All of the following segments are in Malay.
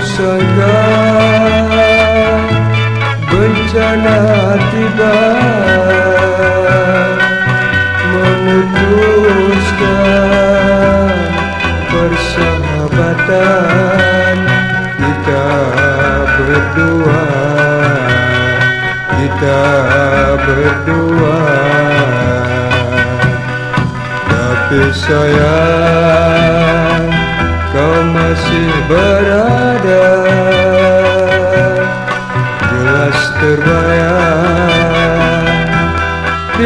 Usaha bencana tiba memutuskan persahabatan kita berdua kita berdua. Tapi Sayang, kau masih ber.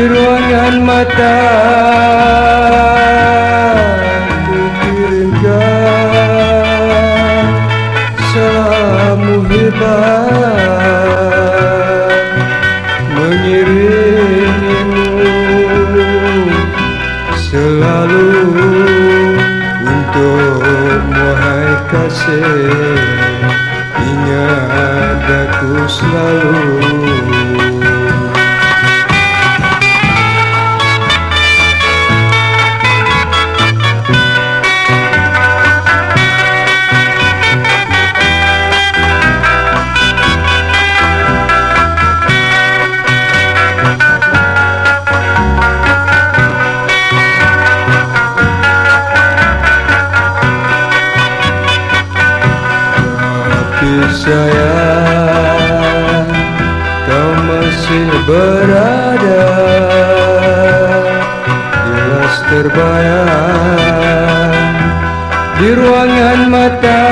Ruangan mata. Ku kirimkan salamu hebat. Mengiringimu selalu untuk wahai kasih. Ingat aku selalu sayang Kau masih berada Jelas terbayang Di ruangan mata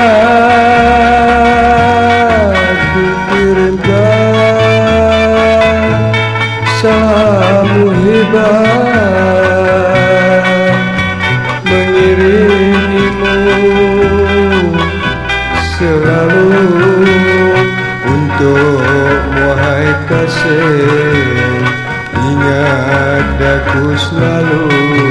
Selalu untuk wahai kasih Ingat aku selalu